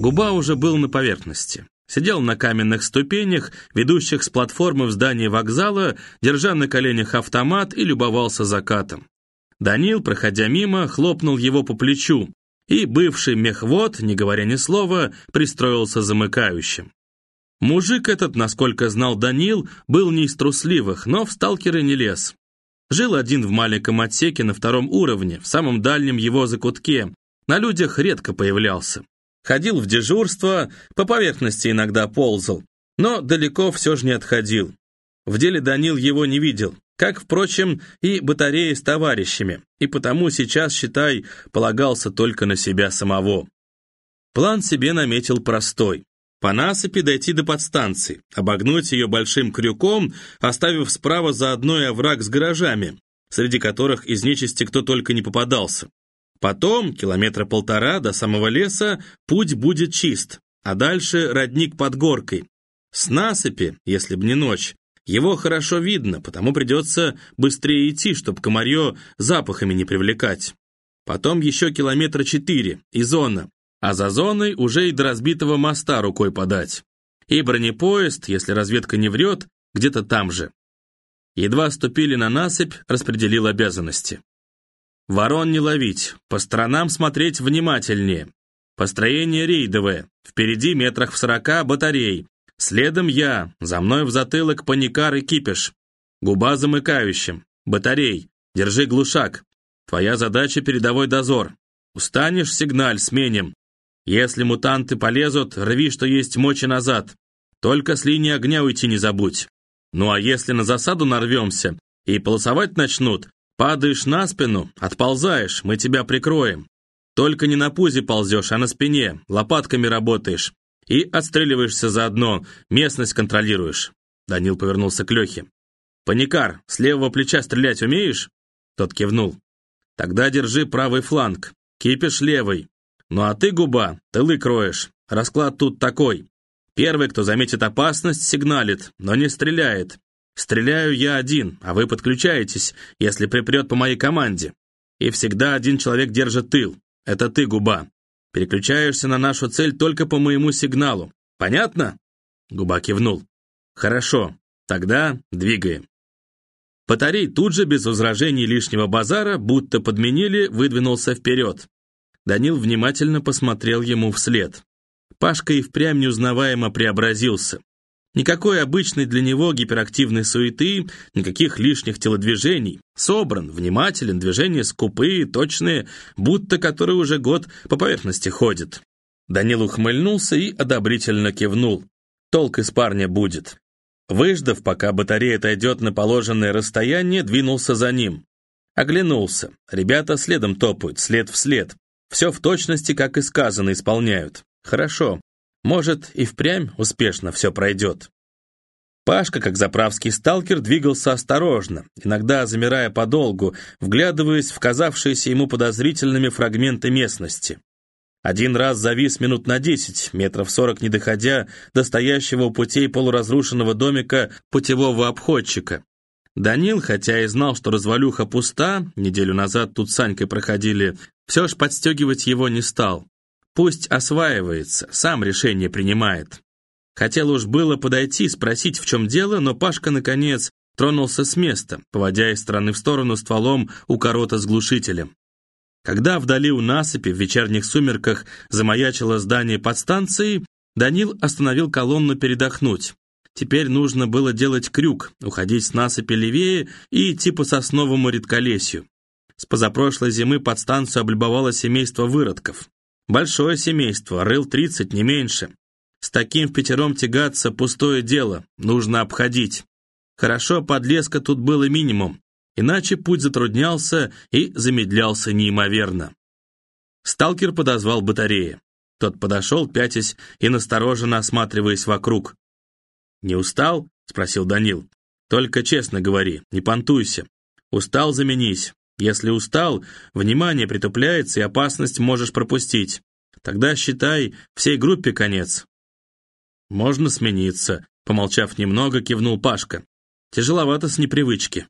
Губа уже был на поверхности. Сидел на каменных ступенях, ведущих с платформы в здании вокзала, держа на коленях автомат и любовался закатом. Данил, проходя мимо, хлопнул его по плечу, и бывший мехвод, не говоря ни слова, пристроился замыкающим. Мужик этот, насколько знал Данил, был не из трусливых, но в сталкеры не лез. Жил один в маленьком отсеке на втором уровне, в самом дальнем его закутке, на людях редко появлялся. Ходил в дежурство, по поверхности иногда ползал, но далеко все же не отходил. В деле Данил его не видел, как, впрочем, и батареи с товарищами, и потому сейчас, считай, полагался только на себя самого. План себе наметил простой. По насыпи дойти до подстанции, обогнуть ее большим крюком, оставив справа заодно и овраг с гаражами, среди которых из нечисти кто только не попадался. Потом, километра полтора до самого леса, путь будет чист, а дальше родник под горкой. С насыпи, если б не ночь, его хорошо видно, потому придется быстрее идти, чтобы комарье запахами не привлекать. Потом еще километра четыре, и зона, а за зоной уже и до разбитого моста рукой подать. И бронепоезд, если разведка не врет, где-то там же. Едва ступили на насыпь, распределил обязанности. Ворон не ловить, по сторонам смотреть внимательнее. Построение рейдовое, впереди метрах в сорока батарей. Следом я, за мной в затылок паникар и кипиш. Губа замыкающим, батарей, держи глушак. Твоя задача передовой дозор. Устанешь, сигналь, сменим. Если мутанты полезут, рви, что есть мочи назад. Только с линии огня уйти не забудь. Ну а если на засаду нарвемся и полосовать начнут, падаешь на спину, отползаешь, мы тебя прикроем. Только не на пузе ползешь, а на спине, лопатками работаешь. И отстреливаешься заодно, местность контролируешь. Данил повернулся к Лехе. «Паникар, с левого плеча стрелять умеешь?» Тот кивнул. «Тогда держи правый фланг, кипиш левый, ну а ты, губа, тылы кроешь. Расклад тут такой. Первый, кто заметит опасность, сигналит, но не стреляет. Стреляю я один, а вы подключаетесь, если припрет по моей команде. И всегда один человек держит тыл. Это ты, губа. Переключаешься на нашу цель только по моему сигналу. Понятно?» Губа кивнул. «Хорошо, тогда двигаем». Батарей тут же, без возражений лишнего базара, будто подменили, выдвинулся вперед. Данил внимательно посмотрел ему вслед. Пашка и впрямь неузнаваемо преобразился. Никакой обычной для него гиперактивной суеты, никаких лишних телодвижений. Собран, внимателен, движения скупые, точные, будто который уже год по поверхности ходит. Данил ухмыльнулся и одобрительно кивнул. Толк из парня будет. Выждав, пока батарея отойдет на положенное расстояние, двинулся за ним. Оглянулся. Ребята следом топают, след в след. Все в точности, как и сказано, исполняют. Хорошо. Может, и впрямь успешно все пройдет. Пашка, как заправский сталкер, двигался осторожно, иногда замирая подолгу, вглядываясь в казавшиеся ему подозрительными фрагменты местности. Один раз завис минут на десять, метров сорок не доходя до стоящего у путей полуразрушенного домика путевого обходчика. Данил, хотя и знал, что развалюха пуста, неделю назад тут с Санькой проходили, все ж подстегивать его не стал. Пусть осваивается, сам решение принимает. Хотел уж было подойти, спросить, в чем дело, но Пашка, наконец, тронулся с места, поводя из стороны в сторону стволом у корота с глушителем. Когда вдали у насыпи в вечерних сумерках замаячило здание подстанции, Данил остановил колонну передохнуть. Теперь нужно было делать крюк, уходить с насыпи левее и идти по сосновому редколесью. С позапрошлой зимы под станцию облюбовало семейство выродков. Большое семейство, рыл 30, не меньше. С таким в пятером тягаться пустое дело, нужно обходить. Хорошо, подлеска тут было минимум, иначе путь затруднялся и замедлялся неимоверно. Сталкер подозвал батареи. Тот подошел, пятясь и настороженно осматриваясь вокруг. «Не устал?» — спросил Данил. «Только честно говори, не понтуйся. Устал, заменись. Если устал, внимание притупляется и опасность можешь пропустить. Тогда, считай, всей группе конец». «Можно смениться», — помолчав немного, кивнул Пашка. «Тяжеловато с непривычки».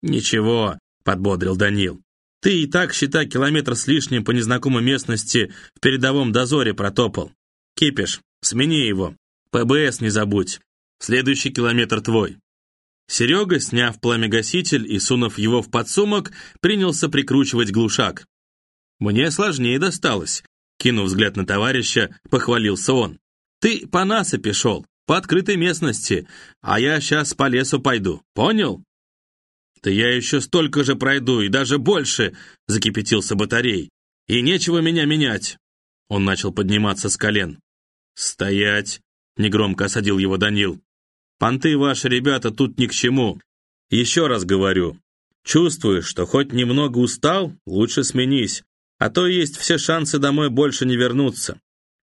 «Ничего», — подбодрил Данил. «Ты и так, считай, километр с лишним по незнакомой местности в передовом дозоре протопал. Кипиш, смени его. ПБС не забудь. Следующий километр твой». Серега, сняв пламегаситель и сунув его в подсумок, принялся прикручивать глушак. «Мне сложнее досталось», — кинув взгляд на товарища, похвалился он. «Ты по насыпи шел, по открытой местности, а я сейчас по лесу пойду, понял?» «Да я еще столько же пройду, и даже больше!» — закипятился батарей. «И нечего меня менять!» Он начал подниматься с колен. «Стоять!» — негромко осадил его Данил. «Понты ваши, ребята, тут ни к чему. Еще раз говорю. Чувствуешь, что хоть немного устал, лучше сменись, а то есть все шансы домой больше не вернуться.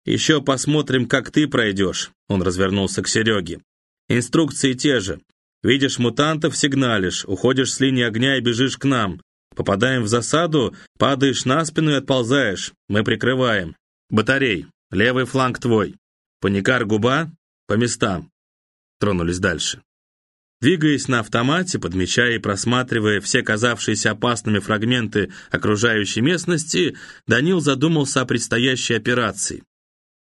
Еще посмотрим, как ты пройдешь», — он развернулся к Сереге. «Инструкции те же. Видишь мутантов, сигналишь, уходишь с линии огня и бежишь к нам. Попадаем в засаду, падаешь на спину и отползаешь. Мы прикрываем. Батарей, левый фланг твой. Паникар губа, по местам. Тронулись дальше. Двигаясь на автомате, подмечая и просматривая все казавшиеся опасными фрагменты окружающей местности, Данил задумался о предстоящей операции.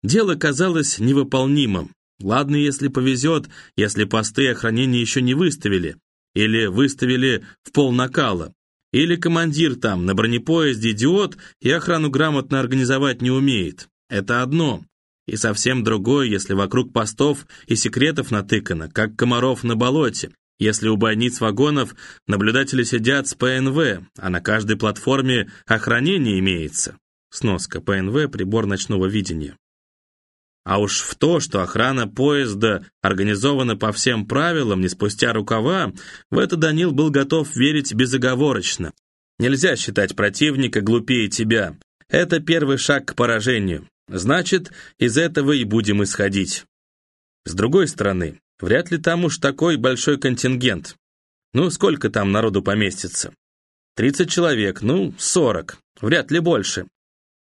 Дело казалось невыполнимым. Ладно, если повезет, если посты охранения еще не выставили, или выставили в пол накала, или командир там на бронепоезде идиот и охрану грамотно организовать не умеет. Это одно. И совсем другое, если вокруг постов и секретов натыкано, как комаров на болоте, если у бойниц вагонов наблюдатели сидят с ПНВ, а на каждой платформе охранение имеется. Сноска ПНВ – прибор ночного видения. А уж в то, что охрана поезда организована по всем правилам, не спустя рукава, в это Данил был готов верить безоговорочно. Нельзя считать противника глупее тебя. Это первый шаг к поражению. Значит, из этого и будем исходить. С другой стороны, вряд ли там уж такой большой контингент. Ну, сколько там народу поместится? 30 человек, ну, 40, вряд ли больше.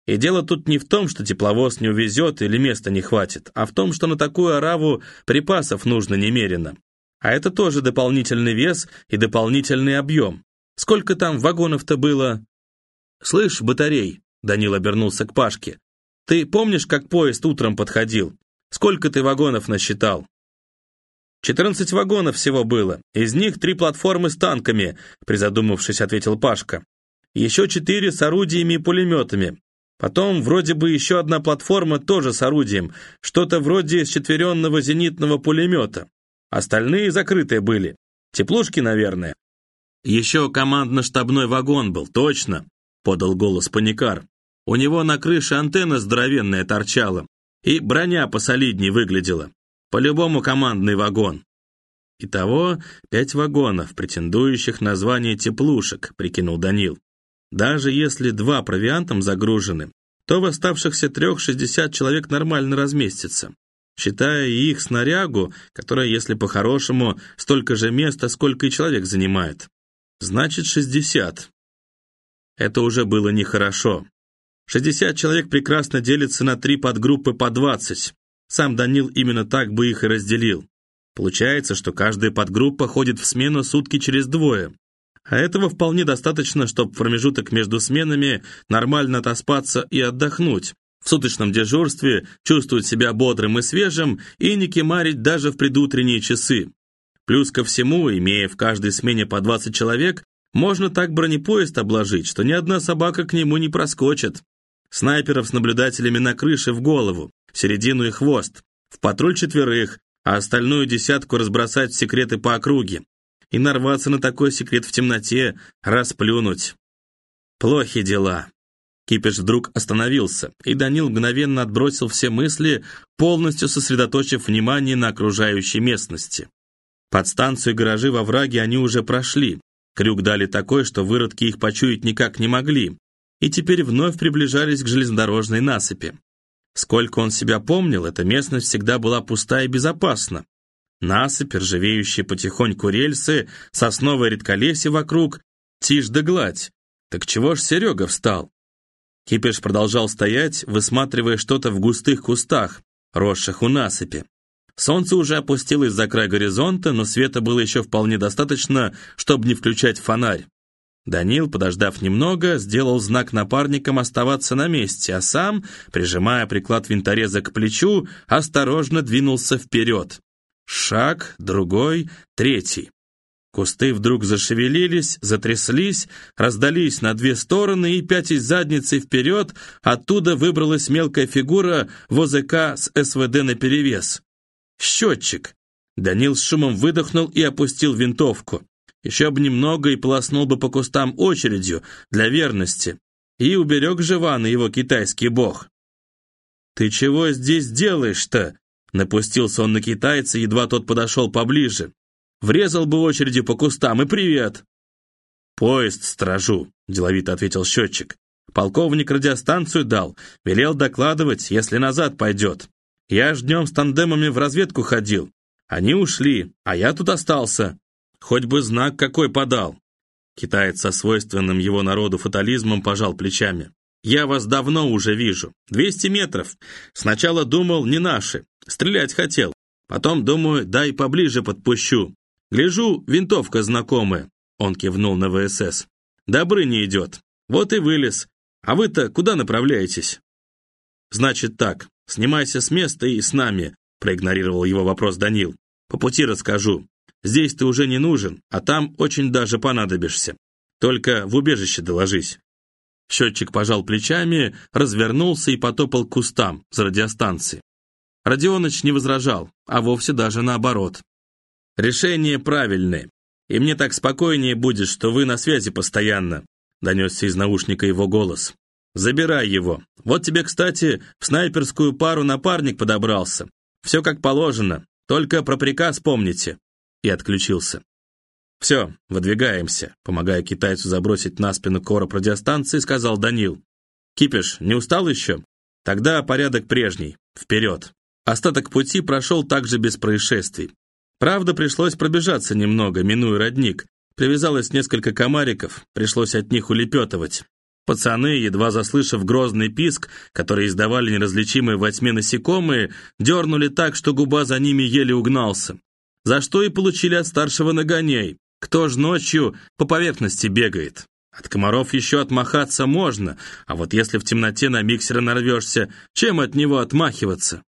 И дело тут не в том, что тепловоз не увезет или места не хватит, а в том, что на такую ораву припасов нужно немерено. А это тоже дополнительный вес и дополнительный объем. Сколько там вагонов-то было? «Слышь, батарей», — Данил обернулся к Пашке, «ты помнишь, как поезд утром подходил? Сколько ты вагонов насчитал?» «Четырнадцать вагонов всего было, из них три платформы с танками», призадумавшись, ответил Пашка. «Еще четыре с орудиями и пулеметами. Потом вроде бы еще одна платформа тоже с орудием, что-то вроде счетверенного зенитного пулемета. Остальные закрытые были. Теплушки, наверное. Еще командно-штабной вагон был, точно, подал голос паникар. У него на крыше антенна здоровенная торчала, и броня посолидней выглядела. По-любому командный вагон. Итого пять вагонов, претендующих на звание теплушек, прикинул Данил. Даже если два провиантом загружены, то в оставшихся трех 60 человек нормально разместится, считая их снарягу, которая, если по-хорошему, столько же места, сколько и человек занимает. Значит, 60. Это уже было нехорошо. 60 человек прекрасно делятся на три подгруппы по 20. Сам Данил именно так бы их и разделил. Получается, что каждая подгруппа ходит в смену сутки через двое. А этого вполне достаточно, чтобы в промежуток между сменами нормально отоспаться и отдохнуть. В суточном дежурстве чувствовать себя бодрым и свежим и не кемарить даже в предутренние часы. Плюс ко всему, имея в каждой смене по 20 человек, можно так бронепоезд обложить, что ни одна собака к нему не проскочит. Снайперов с наблюдателями на крыше в голову, середину и хвост, в патруль четверых, а остальную десятку разбросать в секреты по округе и нарваться на такой секрет в темноте, расплюнуть. Плохи дела. Кипиш вдруг остановился, и Данил мгновенно отбросил все мысли, полностью сосредоточив внимание на окружающей местности. Под станцию и гаражи во враге они уже прошли. Крюк дали такой, что выродки их почуять никак не могли, и теперь вновь приближались к железнодорожной насыпи. Сколько он себя помнил, эта местность всегда была пуста и безопасна. Насыпь, ржавеющие потихоньку рельсы, сосновое редколесье вокруг, тишь да гладь. Так чего ж Серега встал? Кипиш продолжал стоять, высматривая что-то в густых кустах, росших у насыпи. Солнце уже опустилось за край горизонта, но света было еще вполне достаточно, чтобы не включать фонарь. Данил, подождав немного, сделал знак напарникам оставаться на месте, а сам, прижимая приклад винтореза к плечу, осторожно двинулся вперед. Шаг, другой, третий. Кусты вдруг зашевелились, затряслись, раздались на две стороны и, пятясь задницей вперед, оттуда выбралась мелкая фигура в ОЗК с СВД наперевес. «Счетчик!» Данил с шумом выдохнул и опустил винтовку. Еще бы немного и полоснул бы по кустам очередью для верности. И уберег Живана его китайский бог. «Ты чего здесь делаешь-то?» Напустился он на китайца, едва тот подошел поближе. Врезал бы очереди по кустам, и привет. «Поезд стражу», — деловито ответил счетчик. «Полковник радиостанцию дал, велел докладывать, если назад пойдет. Я ж днем с тандемами в разведку ходил. Они ушли, а я тут остался. Хоть бы знак какой подал». Китаец со свойственным его народу фатализмом пожал плечами. «Я вас давно уже вижу. Двести метров. Сначала думал, не наши. Стрелять хотел. Потом, думаю, дай поближе подпущу. Гляжу, винтовка знакомая. Он кивнул на ВСС. Добры не идет. Вот и вылез. А вы-то куда направляетесь? Значит так, снимайся с места и с нами, проигнорировал его вопрос Данил. По пути расскажу. Здесь ты уже не нужен, а там очень даже понадобишься. Только в убежище доложись». Счетчик пожал плечами, развернулся и потопал к кустам за радиостанцией. Родионыч не возражал, а вовсе даже наоборот. «Решение правильное, и мне так спокойнее будет, что вы на связи постоянно», донесся из наушника его голос. «Забирай его. Вот тебе, кстати, в снайперскую пару напарник подобрался. Все как положено, только про приказ помните и отключился. «Все, выдвигаемся», — помогая китайцу забросить на спину короб радиостанции, сказал Данил. «Кипиш, не устал еще? Тогда порядок прежний. Вперед!» Остаток пути прошел также без происшествий. Правда, пришлось пробежаться немного, минуя родник. Привязалось несколько комариков, пришлось от них улепетывать. Пацаны, едва заслышав грозный писк, который издавали неразличимые во тьме насекомые, дернули так, что губа за ними еле угнался за что и получили от старшего нагоняй. Кто ж ночью по поверхности бегает? От комаров еще отмахаться можно, а вот если в темноте на миксера нарвешься, чем от него отмахиваться?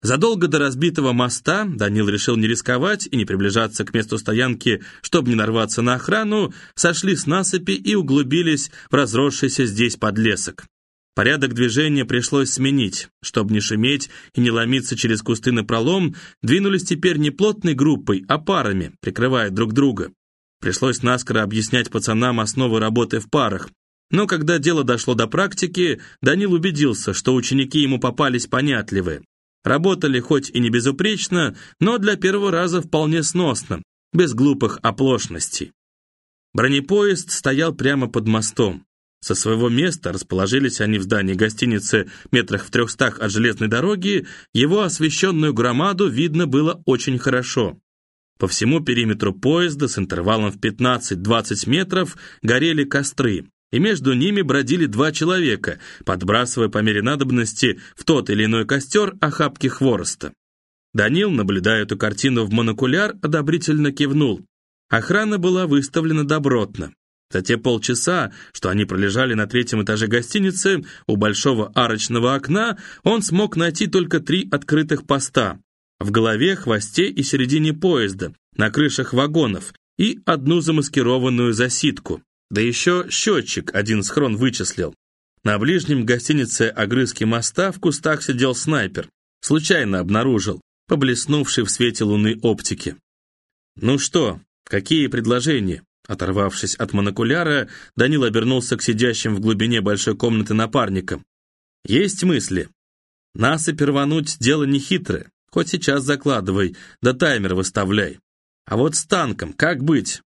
Задолго до разбитого моста Данил решил не рисковать и не приближаться к месту стоянки, чтобы не нарваться на охрану, сошли с насыпи и углубились в разросшийся здесь подлесок. Порядок движения пришлось сменить. Чтобы не шуметь и не ломиться через кусты на пролом, двинулись теперь не плотной группой, а парами, прикрывая друг друга. Пришлось наскоро объяснять пацанам основы работы в парах. Но когда дело дошло до практики, Данил убедился, что ученики ему попались понятливые. Работали хоть и не безупречно, но для первого раза вполне сносно, без глупых оплошностей. Бронепоезд стоял прямо под мостом. Со своего места расположились они в здании гостиницы метрах в трехстах от железной дороги, его освещенную громаду видно было очень хорошо. По всему периметру поезда с интервалом в 15-20 метров горели костры, и между ними бродили два человека, подбрасывая по мере надобности в тот или иной костер охапки хвороста. Данил, наблюдая эту картину в монокуляр, одобрительно кивнул. Охрана была выставлена добротно. За те полчаса, что они пролежали на третьем этаже гостиницы, у большого арочного окна, он смог найти только три открытых поста. В голове, хвосте и середине поезда, на крышах вагонов и одну замаскированную засидку. Да еще счетчик один схрон вычислил. На ближнем гостинице огрызки моста в кустах сидел снайпер. Случайно обнаружил, поблеснувший в свете луны оптики. «Ну что, какие предложения?» Оторвавшись от монокуляра, Данил обернулся к сидящим в глубине большой комнаты напарникам. «Есть мысли. Насыпь рвануть дело нехитрое. Хоть сейчас закладывай, да таймер выставляй. А вот с танком как быть?»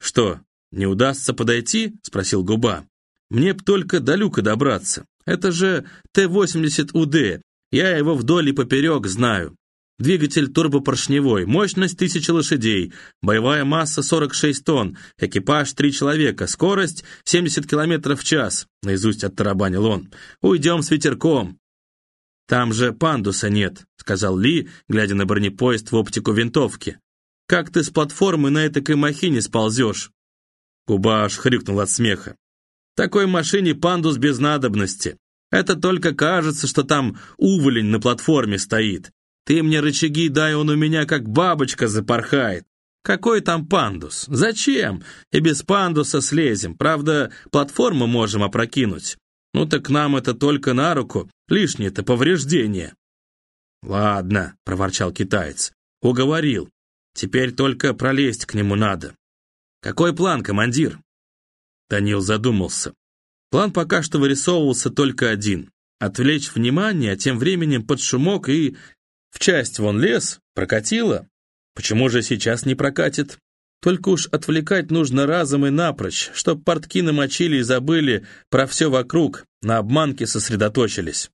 «Что, не удастся подойти?» — спросил Губа. «Мне б только до люка добраться. Это же Т-80УД. Я его вдоль и поперек знаю. Двигатель турбопоршневой, мощность 1000 лошадей, боевая масса 46 тонн, экипаж 3 человека, скорость 70 км в час, наизусть оттарабанил он. Уйдем с ветерком. Там же пандуса нет, сказал Ли, глядя на бронепоезд в оптику винтовки. Как ты с платформы на этой махине сползешь? Губа аж хрюкнул от смеха. Такой машине пандус без надобности. Это только кажется, что там уволень на платформе стоит. Ты мне рычаги дай, он у меня как бабочка запорхает. Какой там пандус? Зачем? И без пандуса слезем. Правда, платформу можем опрокинуть. Ну так нам это только на руку. Лишнее-то повреждение. Ладно, проворчал китаец. Уговорил. Теперь только пролезть к нему надо. Какой план, командир? Данил задумался. План пока что вырисовывался только один. Отвлечь внимание, а тем временем под шумок и... В часть вон лес, прокатило. Почему же сейчас не прокатит? Только уж отвлекать нужно разом и напрочь, чтоб портки намочили и забыли про все вокруг, на обманке сосредоточились.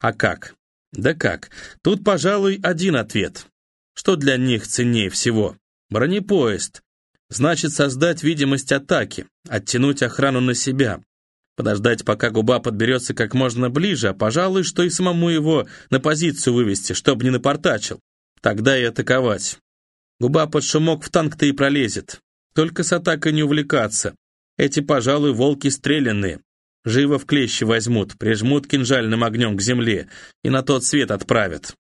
А как? Да как? Тут, пожалуй, один ответ. Что для них ценнее всего? Бронепоезд. Значит, создать видимость атаки, оттянуть охрану на себя. Подождать, пока губа подберется как можно ближе, а, пожалуй, что и самому его на позицию вывести, чтобы не напортачил. Тогда и атаковать. Губа под шумок в танк-то и пролезет. Только с атакой не увлекаться. Эти, пожалуй, волки стрелянные. Живо в клещи возьмут, прижмут кинжальным огнем к земле и на тот свет отправят.